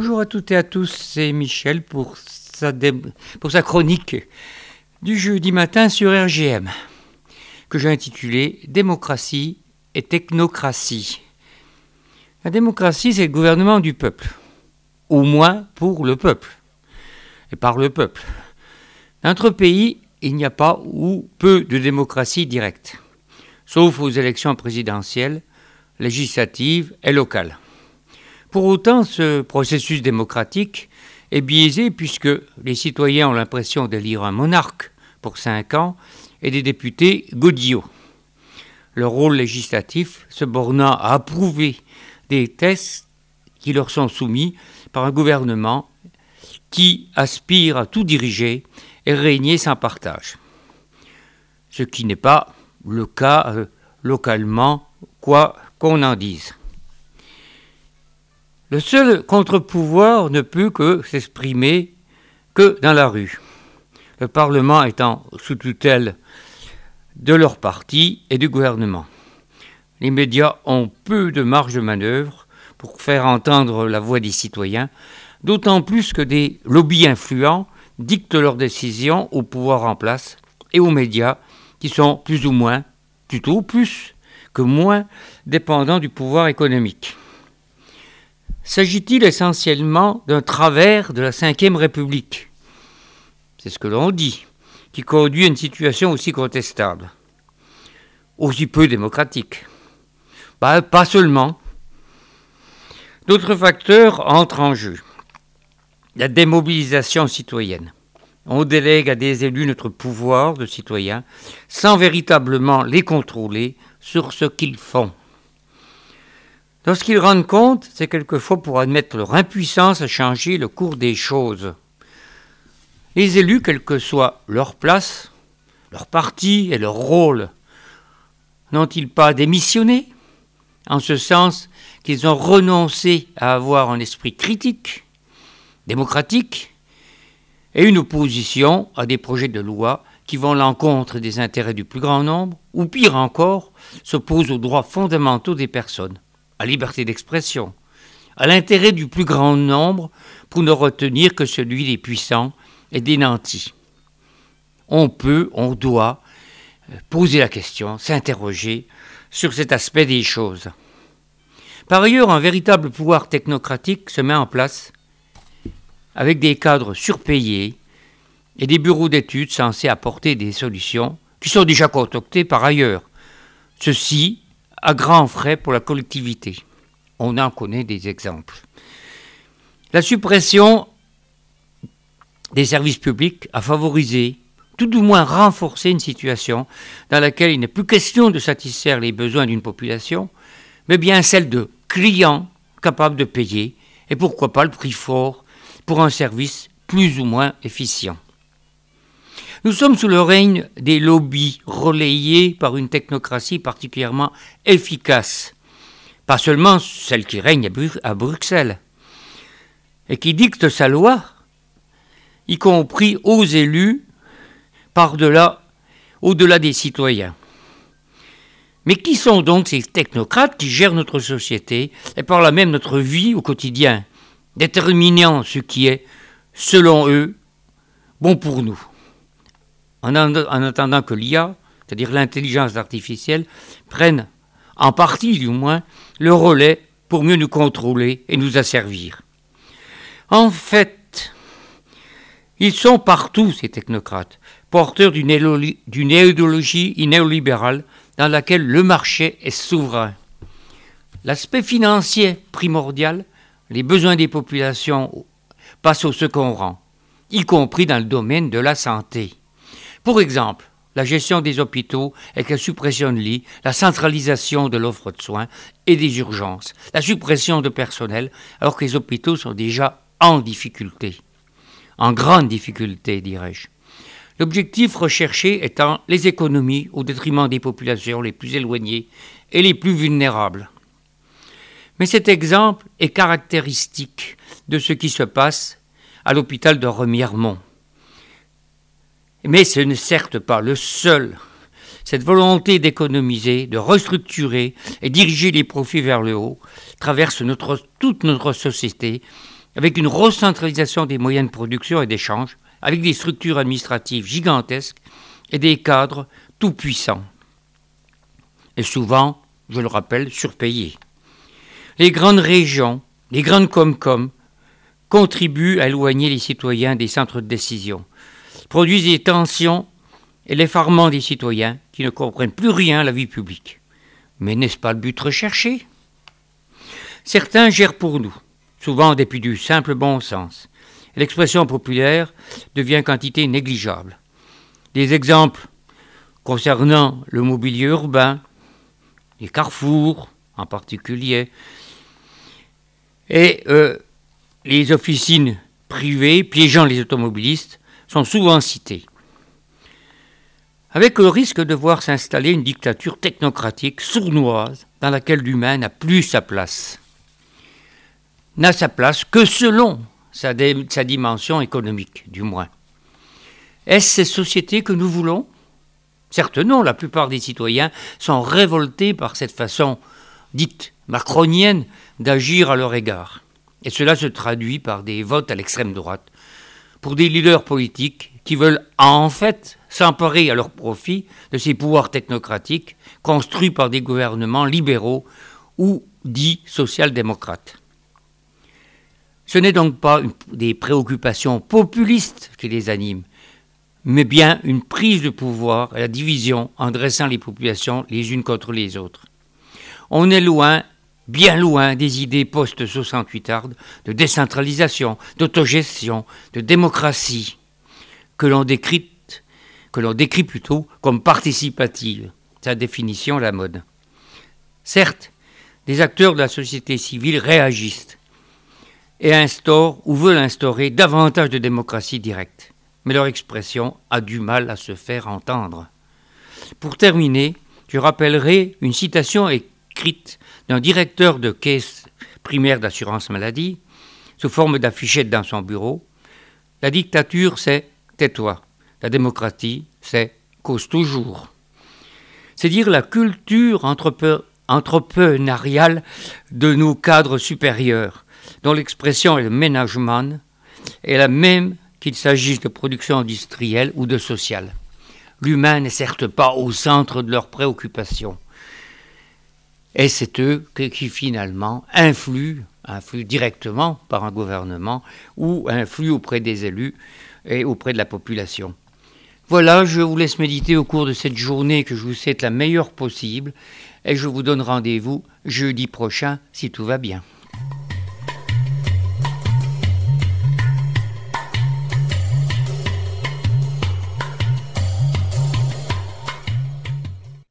Bonjour à toutes et à tous, c'est Michel pour sa, chronique du jeudi matin sur RGM, que j'ai intitulée Démocratie et technocratie. La démocratie, c'est le gouvernement du peuple, au moins pour le peuple, et par le peuple. Dans notre pays, il n'y a pas ou peu de démocratie directe, sauf aux élections présidentielles, législatives et locales. Pour autant, ce processus démocratique est biaisé puisque les citoyens ont l'impression d'élire un monarque pour cinq ans et des députés godillots. Leur rôle législatif se bornant à approuver des tests qui leur sont soumis par un gouvernement qui aspire à tout diriger et régner sans partage. Ce qui n'est pas le cas euh, localement, quoi qu'on en dise. Le seul contre-pouvoir ne peut que s'exprimer que dans la rue, le Parlement étant sous tutelle de leur parti et du gouvernement. Les médias ont peu de marge de manœuvre pour faire entendre la voix des citoyens, d'autant plus que des lobbies influents dictent leurs décisions au pouvoir en place et aux médias qui sont plus ou moins, plutôt plus que moins, dépendants du pouvoir économique. S'agit-il essentiellement d'un travers de la Ve République? C'est ce que l'on dit, qui conduit à une situation aussi contestable, aussi peu démocratique. Bah, pas seulement. D'autres facteurs entrent en jeu. La démobilisation citoyenne. On délègue à des élus notre pouvoir de citoyens sans véritablement les contrôler sur ce qu'ils font. Lorsqu'ils rendent compte, c'est quelquefois pour admettre leur impuissance à changer le cours des choses. Les élus, quelle que soit leur place, leur parti et leur rôle, n'ont-ils pas démissionné En ce sens qu'ils ont renoncé à avoir un esprit critique, démocratique, et une opposition à des projets de loi qui vont à l'encontre des intérêts du plus grand nombre, ou pire encore, s'opposent aux droits fondamentaux des personnes? À liberté d'expression, à l'intérêt du plus grand nombre pour ne retenir que celui des puissants et des nantis. On peut, on doit euh, poser la question, s'interroger sur cet aspect des choses. Par ailleurs, un véritable pouvoir technocratique se met en place avec des cadres surpayés et des bureaux d'études censés apporter des solutions qui sont déjà concoctées par ailleurs. Ceci à grands frais pour la collectivité. On en connaît des exemples. La suppression des services publics a favorisé, tout au moins renforcé une situation dans laquelle il n'est plus question de satisfaire les besoins d'une population, mais bien celle de clients capables de payer, et pourquoi pas le prix fort pour un service plus ou moins efficient. Nous sommes sous le règne des lobbies relayés par une technocratie particulièrement efficace, pas seulement celle qui règne à Bruxelles, et qui dicte sa loi, y compris aux élus, par-delà, au-delà des citoyens. Mais qui sont donc ces technocrates qui gèrent notre société et par là même notre vie au quotidien, déterminant ce qui est, selon eux, bon pour nous? En, attendant que l'IA, c'est-à-dire l'intelligence artificielle, prenne, en partie du moins, le relais pour mieux nous contrôler et nous asservir. En fait, ils sont partout, ces technocrates, porteurs d'une idéologie néolibérale dans laquelle le marché est souverain. L'aspect financier primordial, les besoins des populations passent au second rang, y compris dans le domaine de la santé. Pour exemple, la gestion des hôpitaux avec la suppression de lits, la centralisation de l'offre de soins et des urgences, la suppression de personnel, alors que les hôpitaux sont déjà en difficulté, en grande difficulté, dirais-je. L'objectif recherché étant les économies au détriment des populations les plus éloignées et les plus vulnérables. Mais cet exemple est caractéristique de ce qui se passe à l'hôpital de Remiremont. Mais ce n'est certes pas le seul. Cette volonté d'économiser, de restructurer et diriger les profits vers le haut traverse toute notre société avec une recentralisation des moyens de production et d'échange, avec des structures administratives gigantesques et des cadres tout puissants. Et souvent, je le rappelle, surpayés. Les grandes régions, les grandes com-com, contribuent à éloigner les citoyens des centres de décision, produisent des tensions et l'effarement des citoyens qui ne comprennent plus rien à la vie publique. Mais n'est-ce pas le but recherché? Certains gèrent pour nous, souvent depuis du simple bon sens. L'expression populaire devient quantité négligeable. Des exemples concernant le mobilier urbain, les carrefours en particulier, et euh, les officines privées piégeant les automobilistes sont souvent cités. Avec le risque de voir s'installer une dictature technocratique sournoise dans laquelle l'humain n'a plus sa place n'a sa place que selon sa, dimension économique, du moins. Est-ce ces sociétés que nous voulons? Certes non, la plupart des citoyens sont révoltés par cette façon dite macronienne d'agir à leur égard. Et cela se traduit par des votes à l'extrême droite, pour des leaders politiques qui veulent en fait s'emparer à leur profit de ces pouvoirs technocratiques construits par des gouvernements libéraux ou dits social-démocrates. Ce n'est donc pas des préoccupations populistes qui les animent, mais bien une prise de pouvoir et la division en dressant les populations les unes contre les autres. On est loin, bien loin des idées post-68 de décentralisation, d'autogestion, de démocratie, que l'on décrit, que l'on décrit plutôt comme participative, sa définition la mode. Certes, des acteurs de la société civile réagissent et instaure ou veut instaurer davantage de démocratie directe. Mais leur expression a du mal à se faire entendre. Pour terminer, je rappellerai une citation d'un directeur de caisse primaire d'assurance maladie, sous forme d'affichette dans son bureau. La dictature, c'est tais-toi. La démocratie, c'est cause toujours. C'est dire la culture entrepreneuriale de nos cadres supérieurs, dont l'expression est le management, est la même qu'il s'agisse de production industrielle ou de sociale. L'humain n'est certes pas au centre de leurs préoccupations. Et c'est eux qui, finalement influent, influent directement par un gouvernement ou influent auprès des élus et auprès de la population. Voilà, je vous laisse méditer au cours de cette journée que je vous souhaite la meilleure possible et je vous donne rendez-vous jeudi prochain si tout va bien.